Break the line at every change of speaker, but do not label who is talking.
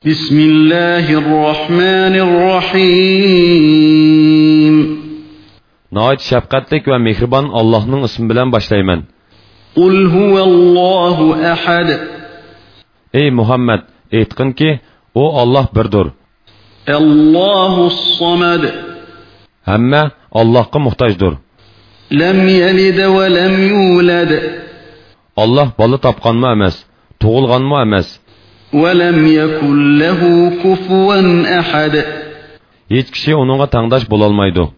Bismillahirrahmanirrahim.
Nəhayət şəfqətlik və mehriban Allah'ın ismi ilə başlayıram.
Qul huvallahu ahad.
Ey Muhammed, etqin ki, o Allah birdir.
Allahus samad.
Həmmə Allah'a muhtacdır.
Lam yalid və lam yulad.
Allah balı tapqanmı emas, tuğulğanmı emas.
وَلَمْ يَكُنْ لَهُ كُفُوًا أَحَدٌ
Hiç kişi onunla tangdaş bulalmaydı.